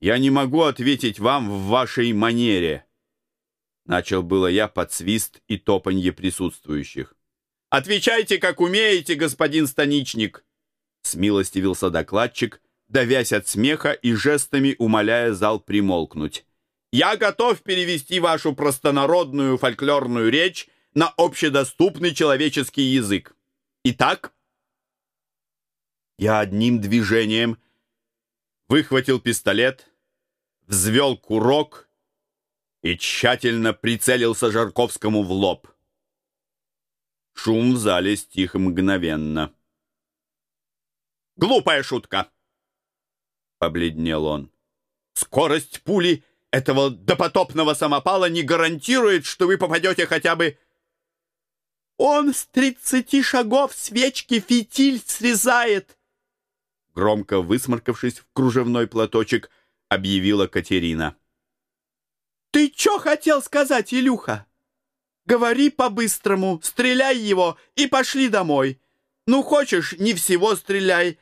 Я не могу ответить вам в вашей манере. Начал было я под свист и топанье присутствующих. Отвечайте, как умеете, господин станичник. Смилостивился докладчик, давясь от смеха и жестами умоляя зал примолкнуть. Я готов перевести вашу простонародную фольклорную речь на общедоступный человеческий язык. Итак, я одним движением выхватил пистолет, взвел курок и тщательно прицелился Жарковскому в лоб. Шум в зале стих мгновенно. «Глупая шутка!» — побледнел он. «Скорость пули этого допотопного самопала не гарантирует, что вы попадете хотя бы...» «Он с тридцати шагов свечки фитиль срезает!» Громко высморкавшись в кружевной платочек, объявила Катерина. «Ты что хотел сказать, Илюха? Говори по-быстрому, стреляй его и пошли домой. Ну, хочешь, не всего стреляй,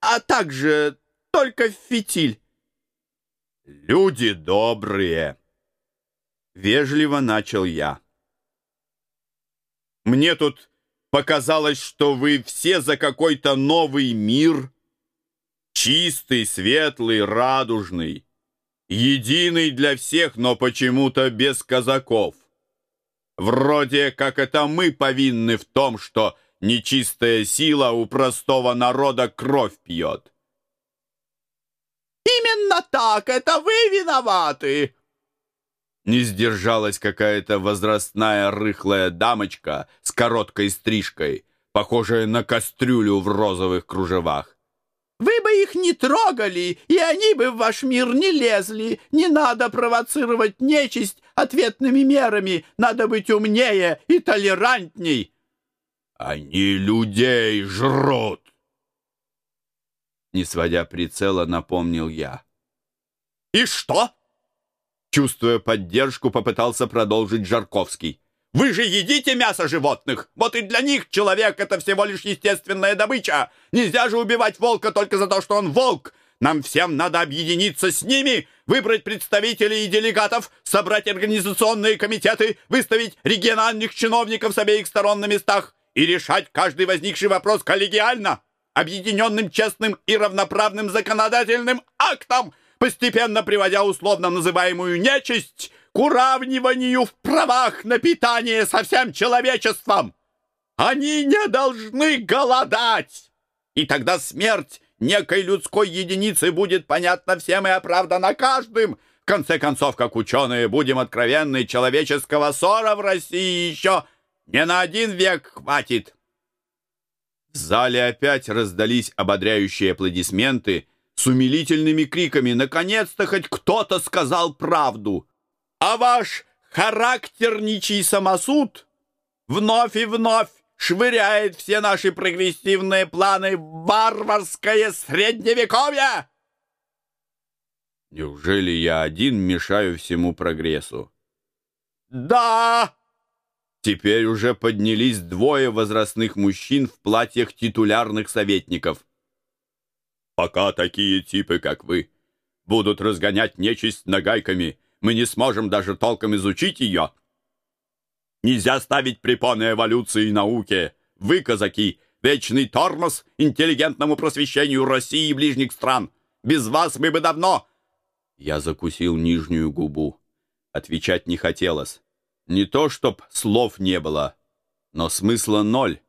а также только в фитиль». «Люди добрые!» Вежливо начал я. «Мне тут показалось, что вы все за какой-то новый мир» чистый, светлый, радужный, единый для всех, но почему-то без казаков. Вроде как это мы повинны в том, что нечистая сила у простого народа кровь пьет. «Именно так! Это вы виноваты!» Не сдержалась какая-то возрастная рыхлая дамочка с короткой стрижкой, похожая на кастрюлю в розовых кружевах. Вы бы их не трогали, и они бы в ваш мир не лезли. Не надо провоцировать нечисть ответными мерами. Надо быть умнее и толерантней. Они людей жрут. Не сводя прицела, напомнил я. И что? Чувствуя поддержку, попытался продолжить Жарковский. Вы же едите мясо животных. Вот и для них человек — это всего лишь естественная добыча. Нельзя же убивать волка только за то, что он волк. Нам всем надо объединиться с ними, выбрать представителей и делегатов, собрать организационные комитеты, выставить региональных чиновников с обеих сторон на местах и решать каждый возникший вопрос коллегиально, объединенным честным и равноправным законодательным актом, постепенно приводя условно называемую нечисть к уравниванию в правах на питание со всем человечеством. Они не должны голодать. И тогда смерть некой людской единицы будет понятна всем и оправдана каждым. В конце концов, как ученые, будем откровенны, человеческого ссора в России еще не на один век хватит. В зале опять раздались ободряющие аплодисменты с умилительными криками «Наконец-то хоть кто-то сказал правду!» А ваш характерничий самосуд вновь и вновь швыряет все наши прогрессивные планы в варварское средневековье. Неужели я один мешаю всему прогрессу? Да! Теперь уже поднялись двое возрастных мужчин в платьях титулярных советников. Пока такие типы, как вы, будут разгонять нечисть нагайками, мы не сможем даже толком изучить ее. Нельзя ставить препоны эволюции и науке. Вы, казаки, вечный тормоз интеллигентному просвещению России и ближних стран. Без вас мы бы давно...» Я закусил нижнюю губу. Отвечать не хотелось. Не то, чтоб слов не было, но смысла ноль.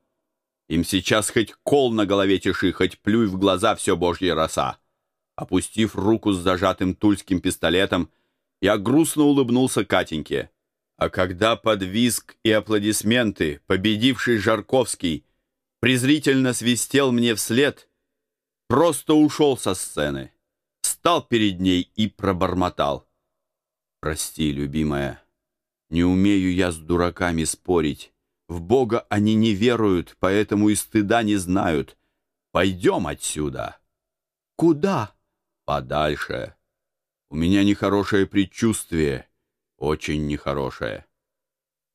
Им сейчас хоть кол на голове тиши, хоть плюй в глаза все божья роса. Опустив руку с зажатым тульским пистолетом, я грустно улыбнулся Катеньке. А когда под визг и аплодисменты победивший Жарковский презрительно свистел мне вслед, просто ушел со сцены, встал перед ней и пробормотал. «Прости, любимая, не умею я с дураками спорить. В Бога они не веруют, поэтому и стыда не знают. Пойдем отсюда». «Куда?» «Подальше». У меня нехорошее предчувствие, очень нехорошее.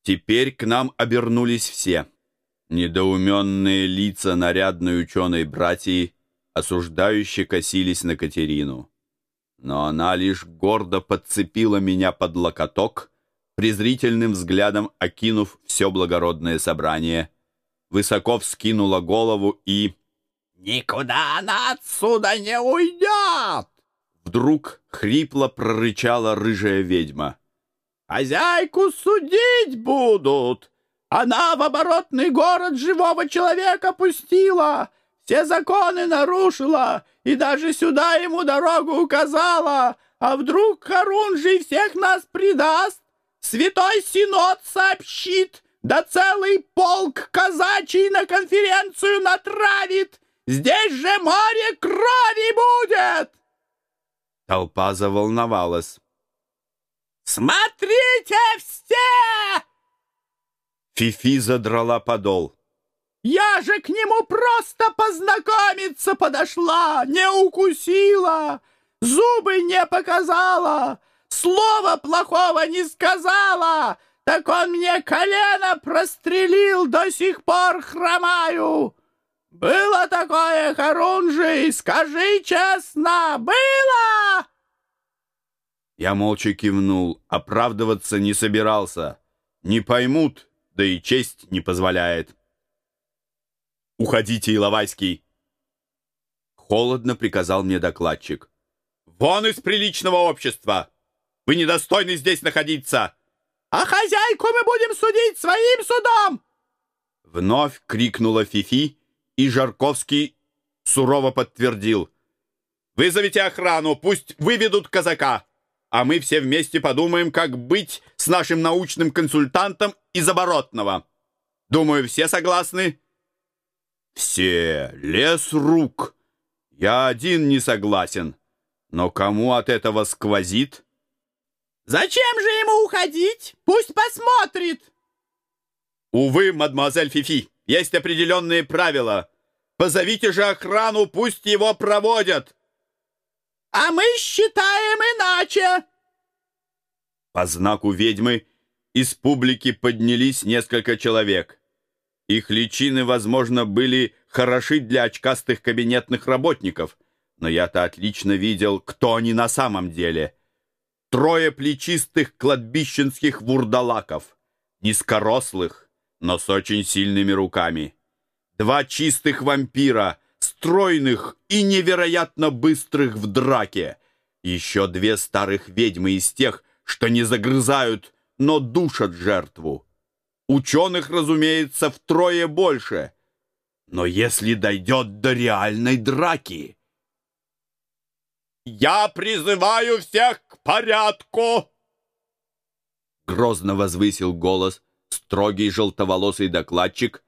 Теперь к нам обернулись все. Недоуменные лица нарядной ученой братьи осуждающе косились на Катерину. но она лишь гордо подцепила меня под локоток, презрительным взглядом окинув все благородное собрание, высоко вскинула голову и... «Никуда она отсюда не уйдет!» Вдруг хрипло прорычала рыжая ведьма. «Хозяйку судить будут! Она в оборотный город живого человека пустила, все законы нарушила и даже сюда ему дорогу указала. А вдруг Харунжий всех нас предаст? Святой Синод сообщит, да целый полк казачий на конференцию натравит. Здесь же море крови будет!» Толпа заволновалась. «Смотрите все!» Фифи задрала подол. «Я же к нему просто познакомиться подошла, не укусила, зубы не показала, слова плохого не сказала, так он мне колено прострелил, до сих пор хромаю. Было такое, Харунжий, скажи честно, было?» Я молча кивнул, оправдываться не собирался. Не поймут, да и честь не позволяет. «Уходите, Иловайский!» Холодно приказал мне докладчик. «Вон из приличного общества! Вы недостойны здесь находиться!» «А хозяйку мы будем судить своим судом!» Вновь крикнула Фифи, и Жарковский сурово подтвердил. «Вызовите охрану, пусть выведут казака!» а мы все вместе подумаем, как быть с нашим научным консультантом из оборотного. Думаю, все согласны?» «Все! Лес рук! Я один не согласен. Но кому от этого сквозит?» «Зачем же ему уходить? Пусть посмотрит!» «Увы, мадемуазель Фифи, есть определенные правила. Позовите же охрану, пусть его проводят!» «А мы считаем иначе!» По знаку ведьмы из публики поднялись несколько человек. Их личины, возможно, были хороши для очкастых кабинетных работников, но я-то отлично видел, кто они на самом деле. Трое плечистых кладбищенских вурдалаков, низкорослых, но с очень сильными руками. Два чистых вампира — стройных и невероятно быстрых в драке. Еще две старых ведьмы из тех, что не загрызают, но душат жертву. Ученых, разумеется, втрое больше. Но если дойдет до реальной драки... «Я призываю всех к порядку!» Грозно возвысил голос строгий желтоволосый докладчик,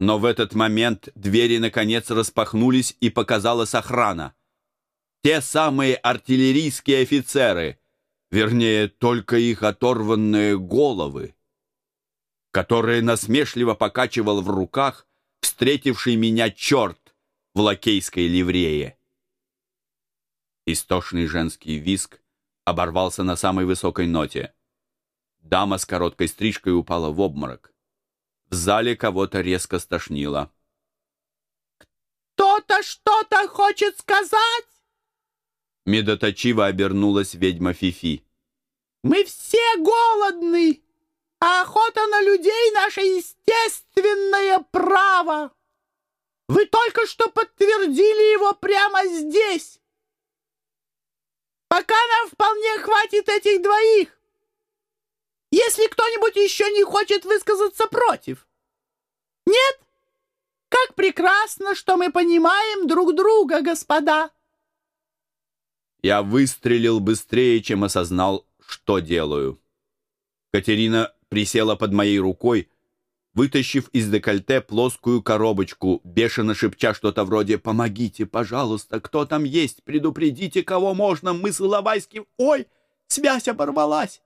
но в этот момент двери наконец распахнулись и показалась охрана. Те самые артиллерийские офицеры, вернее, только их оторванные головы, которые насмешливо покачивал в руках встретивший меня черт в лакейской ливрее. Истошный женский виск оборвался на самой высокой ноте. Дама с короткой стрижкой упала в обморок. В зале кого-то резко стошнило. «Кто-то что-то хочет сказать?» Медоточиво обернулась ведьма Фифи. «Мы все голодны, а охота на людей — наше естественное право. Вы только что подтвердили его прямо здесь. Пока нам вполне хватит этих двоих если кто-нибудь еще не хочет высказаться против. Нет? Как прекрасно, что мы понимаем друг друга, господа. Я выстрелил быстрее, чем осознал, что делаю. Катерина присела под моей рукой, вытащив из декольте плоскую коробочку, бешено шепча что-то вроде «Помогите, пожалуйста, кто там есть? Предупредите, кого можно, мы с Иловайским...» «Ой, связь оборвалась!»